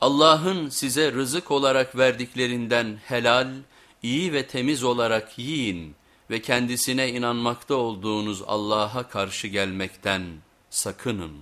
Allah'ın size rızık olarak verdiklerinden helal, iyi ve temiz olarak yiyin ve kendisine inanmakta olduğunuz Allah'a karşı gelmekten sakının.